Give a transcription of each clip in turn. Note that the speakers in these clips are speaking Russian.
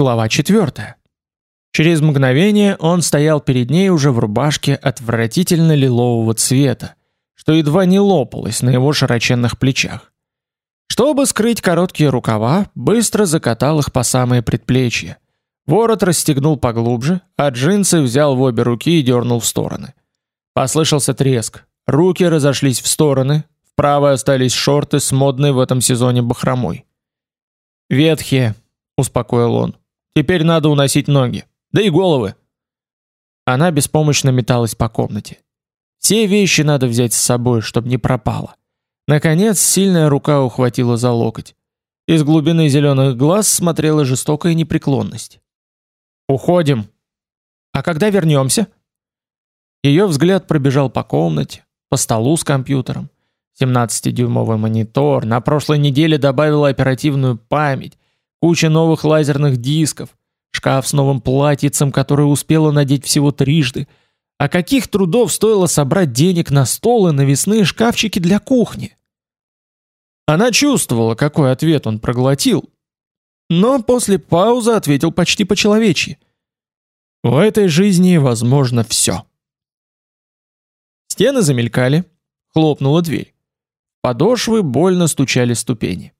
Глава 4. Через мгновение он стоял перед ней уже в рубашке отвратительно лилового цвета, что едва не лопалось на его широченных плечах. Чтобы скрыть короткие рукава, быстро закатал их по самые предплечья. Ворот расстегнул поглубже, а джинсы взял в обе руки и дернул в стороны. Послышался треск. Руки разошлись в стороны, вправо остались шорты с модной в этом сезоне бахромой. «Ветхие», — успокоил он. «Теперь надо уносить ноги. Да и головы». Она беспомощно металась по комнате. Все вещи надо взять с собой, чтобы не пропало. Наконец, сильная рука ухватила за локоть. Из глубины зеленых глаз смотрела жестокая непреклонность. Уходим. А когда вернемся? Ее взгляд пробежал по комнате, по столу с компьютером. 17-дюймовый монитор, на прошлой неделе добавила оперативную память, куча новых лазерных дисков, шкаф с новым платьицем, которое успела надеть всего трижды. А каких трудов стоило собрать денег на стол и навесные шкафчики для кухни? Она чувствовала, какой ответ он проглотил, но после паузы ответил почти по-человечьи. В этой жизни возможно все. Стены замелькали, хлопнула дверь. Подошвы больно стучали ступени.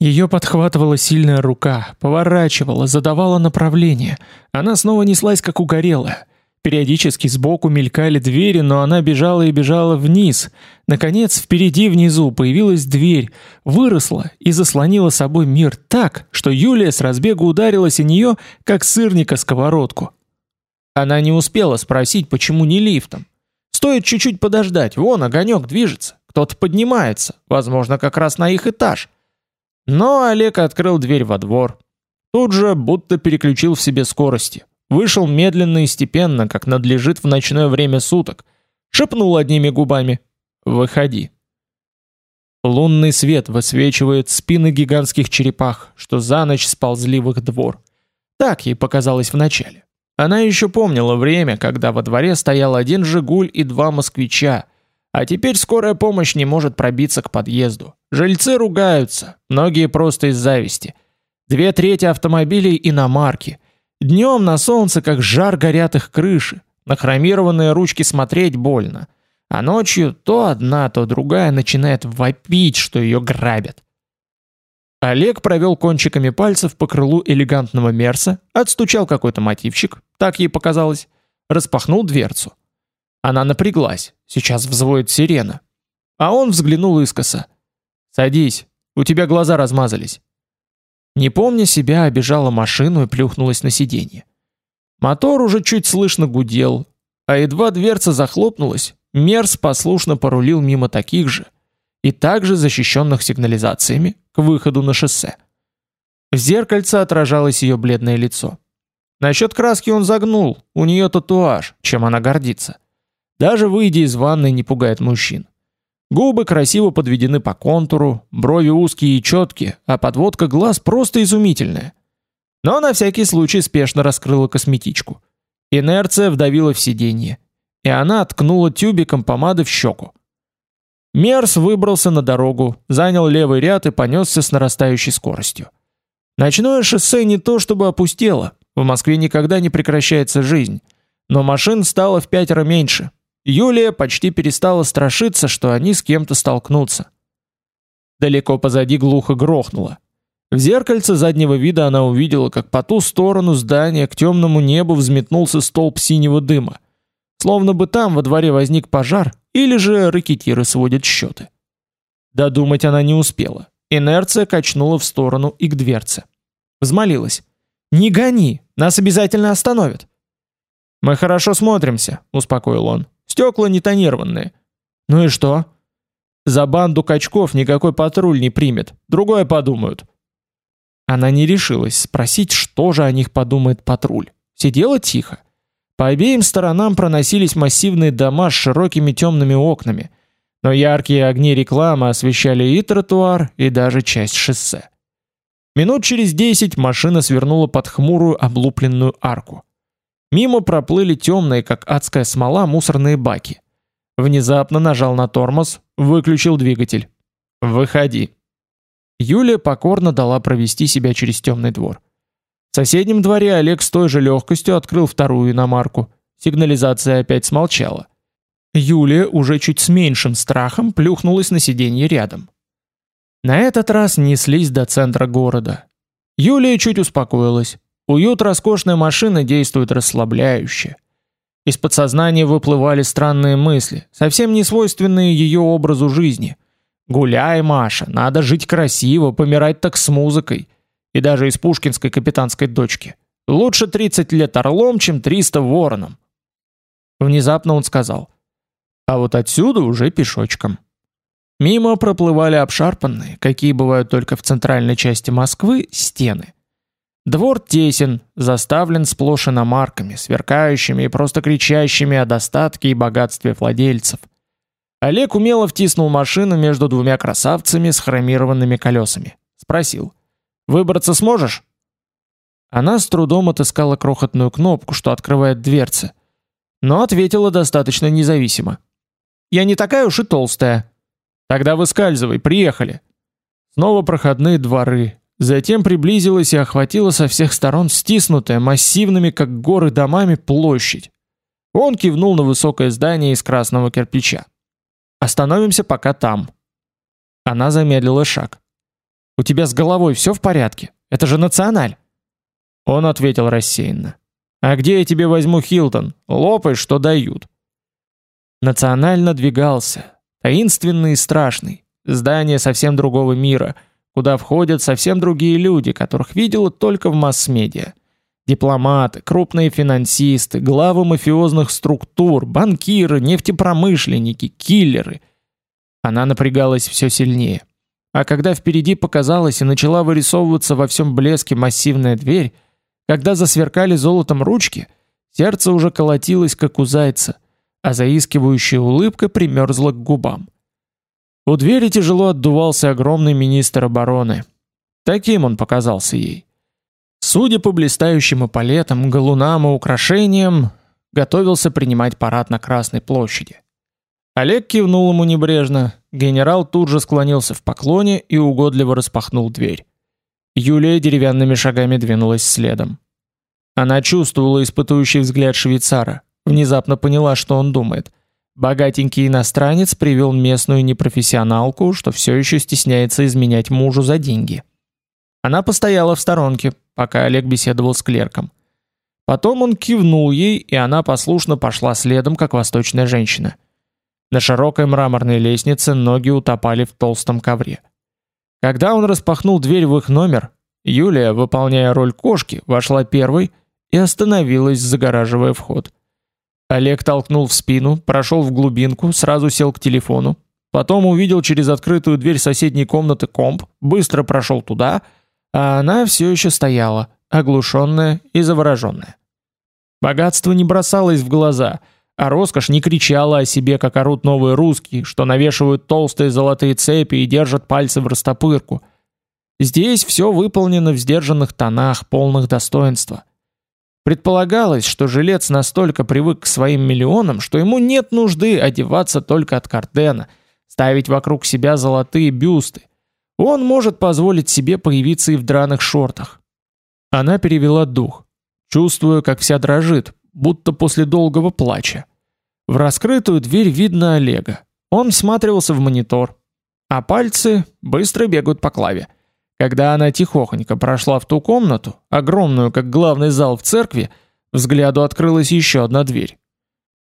Ее подхватывала сильная рука, поворачивала, задавала направление. Она снова неслась как угорелая. Периодически сбоку мелькали двери, но она бежала и бежала вниз. Наконец, впереди внизу появилась дверь, выросла и заслонила собой мир так, что Юлия с разбегу ударилась о нее, как сырника сковородку. Она не успела спросить, почему не лифтом. Стоит чуть-чуть подождать, вон огонек движется, кто-то поднимается, возможно, как раз на их этаж. Но Олег открыл дверь во двор. Тут же будто переключил в себе скорости. Вышел медленно и степенно, как надлежит в ночное время суток. Шепнул одними губами «Выходи». Лунный свет высвечивает спины гигантских черепах, что за ночь сползли в их двор. Так ей показалось вначале. Она еще помнила время, когда во дворе стоял один «Жигуль» и два «Москвича», а теперь скорая помощь не может пробиться к подъезду. Жильцы ругаются, многие просто из зависти. Две трети автомобилей иномарки. Днем на солнце как жар горят их крыши, на хромированные ручки смотреть больно. А ночью то одна, то другая начинает вопить, что ее грабят. Олег провел кончиками пальцев по крылу элегантного Мерса, отстучал какой-то мотивчик, так ей показалось, распахнул дверцу. Она напряглась, сейчас взвоет сирена. А он взглянул искоса. «Садись, у тебя глаза размазались». Не помня себя, обежала машину и плюхнулась на сиденье. Мотор уже чуть слышно гудел, а едва дверца захлопнулась, Мерс послушно порулил мимо таких же и также защищенных сигнализациями к выходу на шоссе. В зеркальце отражалось ее бледное лицо. Насчет краски он загнул, у нее татуаж, чем она гордится. Даже выйдя из ванной не пугает мужчин. Губы красиво подведены по контуру, брови узкие и четкие, а подводка глаз просто изумительная. Но на всякий случай спешно раскрыла косметичку. Инерция вдавила в сиденье, и она ткнула тюбиком помады в щеку. Мерс выбрался на дорогу, занял левый ряд и понесся с нарастающей скоростью. Ночное шоссе не то чтобы опустело, в Москве никогда не прекращается жизнь, но машин стало в пятеро меньше. Юлия почти перестала страшиться, что они с кем-то столкнутся. Далеко позади глухо грохнуло. В зеркальце заднего вида она увидела, как по ту сторону здания к темному небу взметнулся столб синего дыма. Словно бы там во дворе возник пожар, или же ракетиры сводят счеты. Додумать она не успела. Инерция качнула в сторону и к дверце. Взмолилась. «Не гони, нас обязательно остановят». «Мы хорошо смотримся», — успокоил он. «Стекла не тонированные». «Ну и что?» «За банду качков никакой патруль не примет, другое подумают». Она не решилась спросить, что же о них подумает патруль. Сидела тихо. По обеим сторонам проносились массивные дома с широкими темными окнами, но яркие огни рекламы освещали и тротуар, и даже часть шоссе. Минут через десять машина свернула под хмурую облупленную арку. Мимо проплыли темные, как адская смола, мусорные баки. Внезапно нажал на тормоз, выключил двигатель. «Выходи». Юлия покорно дала провести себя через темный двор. В соседнем дворе Олег с той же легкостью открыл вторую иномарку. Сигнализация опять смолчала. Юлия уже чуть с меньшим страхом плюхнулась на сиденье рядом. На этот раз неслись до центра города. Юлия чуть успокоилась. Уют роскошной машины действует расслабляюще. Из подсознания выплывали странные мысли, совсем не свойственные ее образу жизни. Гуляй, Маша, надо жить красиво, помирать так с музыкой. И даже из пушкинской капитанской дочки. Лучше 30 лет орлом, чем 300 вороном. Внезапно он сказал: "А вот отсюда уже пешочком". Мимо проплывали обшарпанные, какие бывают только в центральной части Москвы, стены. Двор тесен, заставлен сплошь иномарками, сверкающими и просто кричащими о достатке и богатстве владельцев. Олег умело втиснул машину между двумя красавцами с хромированными колесами. Спросил. «Выбраться сможешь?» Она с трудом отыскала крохотную кнопку, что открывает дверцы, но ответила достаточно независимо. «Я не такая уж и толстая». «Тогда выскальзывай, приехали». Снова проходные дворы, Затем приблизилась и охватила со всех сторон стиснутая массивными, как горы, домами площадь. Он кивнул на высокое здание из красного кирпича. Остановимся пока там. Она замедлила шаг. У тебя с головой все в порядке? Это же националь. Он ответил рассеянно. А где я тебе возьму Хилтон? Лопай, что дают. Националь надвигался, таинственный и страшный. Здание совсем другого мира — куда входят совсем другие люди, которых видела только в масс-медиа. Дипломаты, крупные финансисты, главы мафиозных структур, банкиры, нефтепромышленники, киллеры. Она напрягалась все сильнее. А когда впереди показалась и начала вырисовываться во всем блеске массивная дверь, когда засверкали золотом ручки, сердце уже колотилось, как у зайца, а заискивающая улыбка примерзла к губам. У двери тяжело отдувался огромный министр обороны. Таким он показался ей. Судя по блистающим эполетам, галунам и украшениям, готовился принимать парад на Красной площади. Олег кивнул ему небрежно, генерал тут же склонился в поклоне и угодливо распахнул дверь. Юлия деревянными шагами двинулась следом. Она чувствовала испытующий взгляд швейцара, внезапно поняла, что он думает – Богатенький иностранец привел местную непрофессионалку, что все еще стесняется изменять мужу за деньги. Она постояла в сторонке, пока Олег беседовал с клерком. Потом он кивнул ей, и она послушно пошла следом, как восточная женщина. На широкой мраморной лестнице ноги утопали в толстом ковре. Когда он распахнул дверь в их номер, Юлия, выполняя роль кошки, вошла первой и остановилась, загораживая вход. Олег толкнул в спину, прошел в глубинку, сразу сел к телефону. Потом увидел через открытую дверь соседней комнаты комп, быстро прошел туда, а она все еще стояла, оглушенная и завороженная. Богатство не бросалось в глаза, а роскошь не кричала о себе, как орут новые русские, что навешивают толстые золотые цепи и держат пальцы в растопырку. Здесь все выполнено в сдержанных тонах, полных достоинства. Предполагалось, что жилец настолько привык к своим миллионам, что ему нет нужды одеваться только от Кардена, ставить вокруг себя золотые бюсты. Он может позволить себе появиться и в драных шортах. Она перевела дух, чувствуя, как вся дрожит, будто после долгого плача. В раскрытую дверь видно Олега. Он всматривался в монитор, а пальцы быстро бегают по клаве. Когда она тихохонько прошла в ту комнату, огромную, как главный зал в церкви, взгляду открылась еще одна дверь.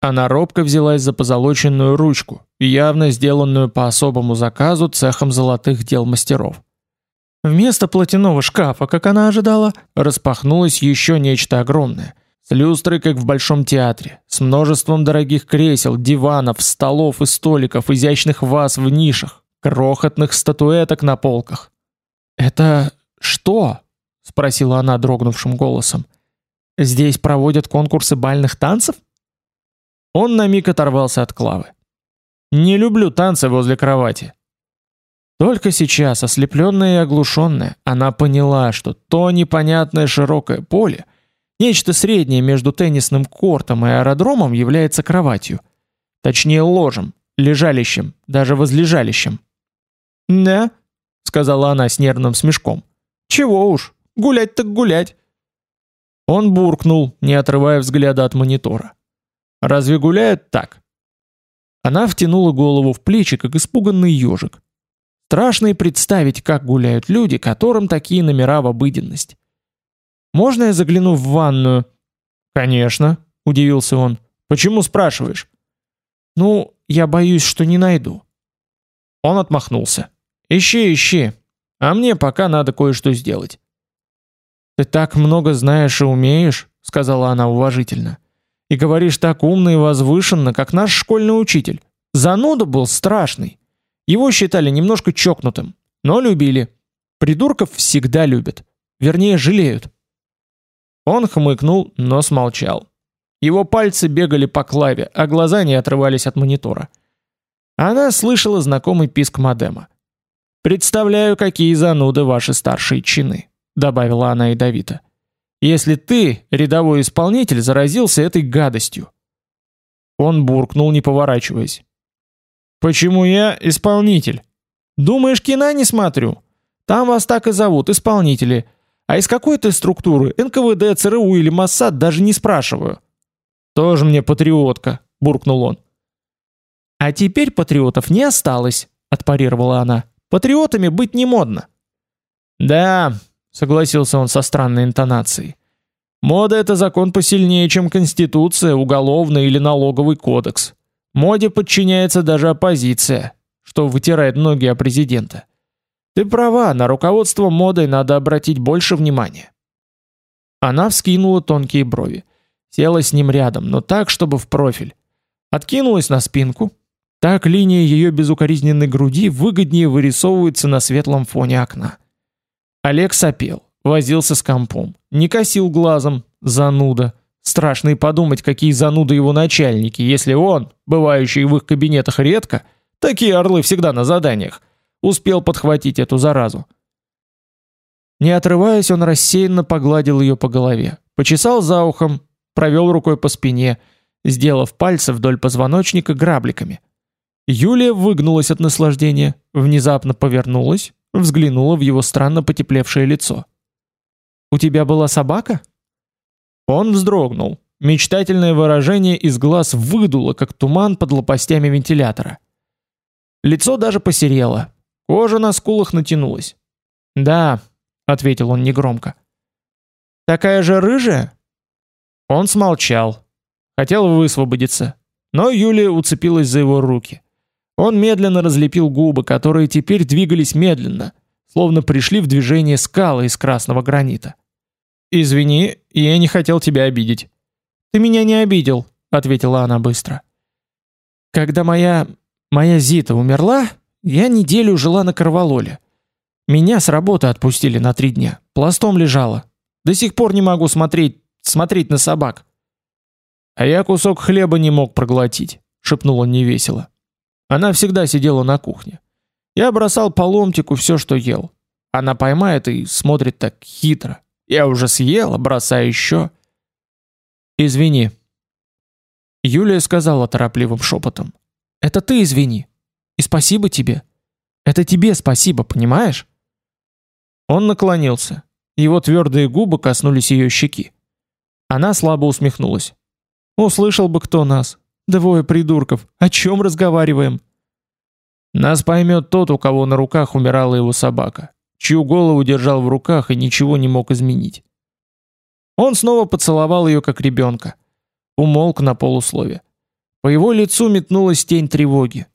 Она робко взялась за позолоченную ручку, явно сделанную по особому заказу цехом золотых дел мастеров. Вместо платяного шкафа, как она ожидала, распахнулось еще нечто огромное, с люстрой, как в большом театре, с множеством дорогих кресел, диванов, столов и столиков, изящных ваз в нишах, крохотных статуэток на полках. Это что? спросила она дрогнувшим голосом. Здесь проводят конкурсы бальных танцев? Он на миг оторвался от Клавы. Не люблю танцы возле кровати. Только сейчас, ослепленная и оглушенная, она поняла, что то непонятное широкое поле, нечто среднее между теннисным кортом и аэродромом, является кроватью, точнее ложем, лежалищем, даже возлежалищем. Да, сказала она с нервным смешком. Чего уж, гулять так гулять. Он буркнул, не отрывая взгляда от монитора. Разве гуляют так? Она втянула голову в плечи, как испуганный ежик. Страшно и представить, как гуляют люди, которым такие номера в обыденность. Можно я загляну в ванную? Конечно, удивился он. Почему спрашиваешь? Ну, я боюсь, что не найду. Он отмахнулся. Ищи, ищи. А мне пока надо кое-что сделать. Ты так много знаешь и умеешь, сказала она уважительно. И говоришь так умно и возвышенно, как наш школьный учитель. Зануда был страшный. Его считали немножко чокнутым, но любили. Придурков всегда любят. Вернее, жалеют. Он хмыкнул, но смолчал. Его пальцы бегали по клаве, а глаза не отрывались от монитора. Она слышала знакомый писк модема. Представляю, какие зануды ваши старшие чины, добавила она ядовито. Если ты, рядовой исполнитель, заразился этой гадостью. Он буркнул, не поворачиваясь. Почему я исполнитель? Думаешь, кино не смотрю? Там вас так и зовут, исполнители. А из какой ты структуры? НКВД, ЦРУ или Моссад даже не спрашиваю. Тоже мне патриотка, буркнул он. А теперь патриотов не осталось, отпарировала она. Патриотами быть не модно. Да, согласился он со странной интонацией. Мода это закон посильнее, чем конституция, уголовный или налоговый кодекс. Моде подчиняется даже оппозиция, что вытирает ноги о президента. Ты права, на руководство модой надо обратить больше внимания. Она вскинула тонкие брови, села с ним рядом, но так, чтобы в профиль. Откинулась на спинку. Так линия ее безукоризненной груди выгоднее вырисовывается на светлом фоне окна. Олег сопел, возился с компом, не косил глазом, зануда. Страшно и подумать, какие зануды его начальники, если он, бывающий в их кабинетах редко, такие орлы всегда на заданиях, успел подхватить эту заразу. Не отрываясь, он рассеянно погладил ее по голове, почесал за ухом, провел рукой по спине, сделав пальцы вдоль позвоночника грабликами. Юлия выгнулась от наслаждения, внезапно повернулась, взглянула в его странно потеплевшее лицо. «У тебя была собака?» Он вздрогнул. Мечтательное выражение из глаз выдуло, как туман под лопастями вентилятора. Лицо даже посерело. Кожа на скулах натянулась. "Да", ответил он негромко. "Такая же рыжая?" Он смолчал. Хотел высвободиться, но Юлия уцепилась за его руки. Он медленно разлепил губы, которые теперь двигались медленно, словно пришли в движение скалы из красного гранита. Извини, я не хотел тебя обидеть. Ты меня не обидел, ответила она быстро. Когда моя моя Зита умерла, я неделю жила на Карвалоле. Меня с работы отпустили на три дня. Пластом лежала. До сих пор не могу смотреть смотреть на собак. А я кусок хлеба не мог проглотить, шепнул он невесело. Она всегда сидела на кухне. Я бросал по ломтику все, что ел. Она поймает и смотрит так хитро. Я уже съела, бросаю еще. Извини. Юлия сказала торопливым шепотом. Это ты извини. И спасибо тебе. Это тебе спасибо, понимаешь? Он наклонился. Его твердые губы коснулись ее щеки. Она слабо усмехнулась. Услышал бы кто нас. Двое придурков. О чем разговариваем? Нас поймет тот, у кого на руках умирала его собака чью голову держал в руках и ничего не мог изменить. Он снова поцеловал ее как ребенка. Умолк на полуслове. По его лицу метнулась тень тревоги.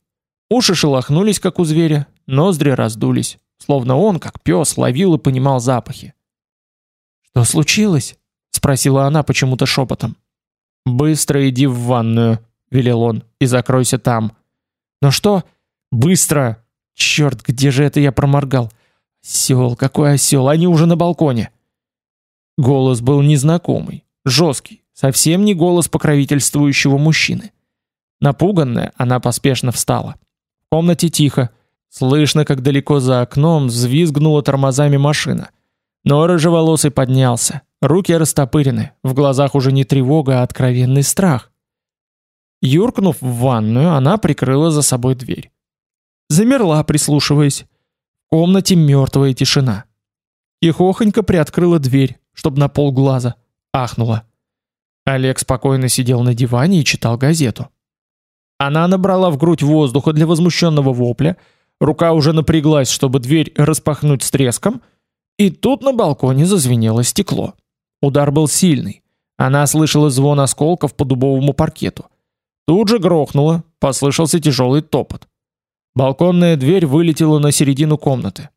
Уши шелохнулись, как у зверя, ноздри раздулись, словно он, как пес, ловил и понимал запахи. «Что случилось?» — спросила она почему-то шепотом. «Быстро иди в ванную», — велел он, — «и закройся там». «Но что?» «Быстро!» «Черт, где же это я проморгал? Осел, какой осел, они уже на балконе. Голос был незнакомый, жесткий, совсем не голос покровительствующего мужчины. Напуганная, она поспешно встала. В комнате тихо. Слышно, как далеко за окном взвизгнула тормозами машина. Но рыжеволосый поднялся. Руки растопырены, в глазах уже не тревога, а откровенный страх. Юркнув в ванную, она прикрыла за собой дверь. Замерла, прислушиваясь комнате мертвая тишина. Тихохонько приоткрыла дверь, чтобы на полглаза. ахнула. Олег спокойно сидел на диване и читал газету. Она набрала в грудь воздуха для возмущенного вопля, рука уже напряглась, чтобы дверь распахнуть с треском, и тут на балконе зазвенело стекло. Удар был сильный. Она слышала звон осколков по дубовому паркету. Тут же грохнуло, послышался тяжелый топот. Балконная дверь вылетела на середину комнаты.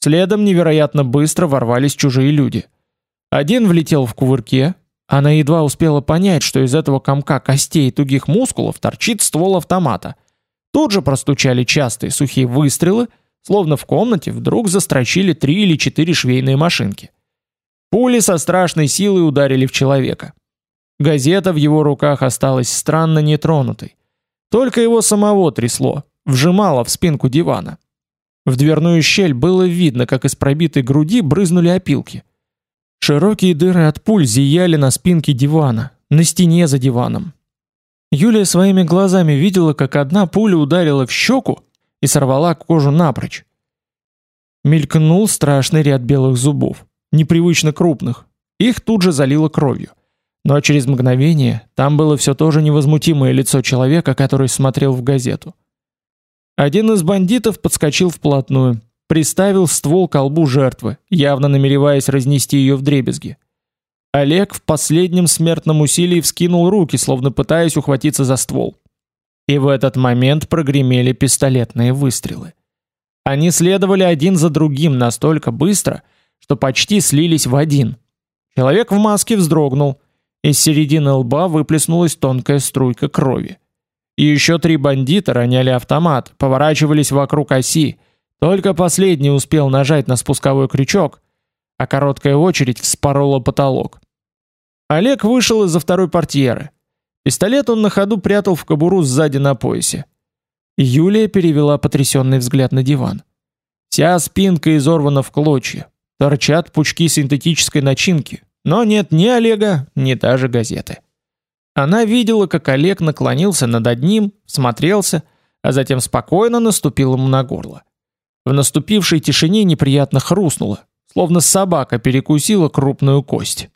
Следом невероятно быстро ворвались чужие люди. Один влетел в кувырке, она едва успела понять, что из этого комка костей и тугих мускулов торчит ствол автомата. Тут же простучали частые сухие выстрелы, словно в комнате вдруг застрочили три или четыре швейные машинки. Пули со страшной силой ударили в человека. Газета в его руках осталась странно нетронутой. Только его самого трясло, вжимало в спинку дивана. В дверную щель было видно, как из пробитой груди брызнули опилки. Широкие дыры от пуль зияли на спинке дивана, на стене за диваном. Юлия своими глазами видела, как одна пуля ударила в щеку и сорвала кожу напрочь. Мелькнул страшный ряд белых зубов, непривычно крупных. Их тут же залило кровью. Но через мгновение там было все то же невозмутимое лицо человека, который смотрел в газету. Один из бандитов подскочил вплотную, приставил ствол к колбу жертвы, явно намереваясь разнести ее вдребезги. Олег в последнем смертном усилии вскинул руки, словно пытаясь ухватиться за ствол. И в этот момент прогремели пистолетные выстрелы. Они следовали один за другим настолько быстро, что почти слились в один. Человек в маске вздрогнул. Из середины лба выплеснулась тонкая струйка крови. И еще три бандита роняли автомат, поворачивались вокруг оси, только последний успел нажать на спусковой крючок, а короткая очередь вспорола потолок. Олег вышел из-за второй портьеры. Пистолет он на ходу прятал в кобуру сзади на поясе. Юлия перевела потрясенный взгляд на диван. Вся спинка изорвана в клочья. Торчат пучки синтетической начинки, но нет ни Олега, ни даже газеты. Она видела, как Олег наклонился над одним, смотрелся, а затем спокойно наступил ему на горло. В наступившей тишине неприятно хрустнуло, словно собака перекусила крупную кость.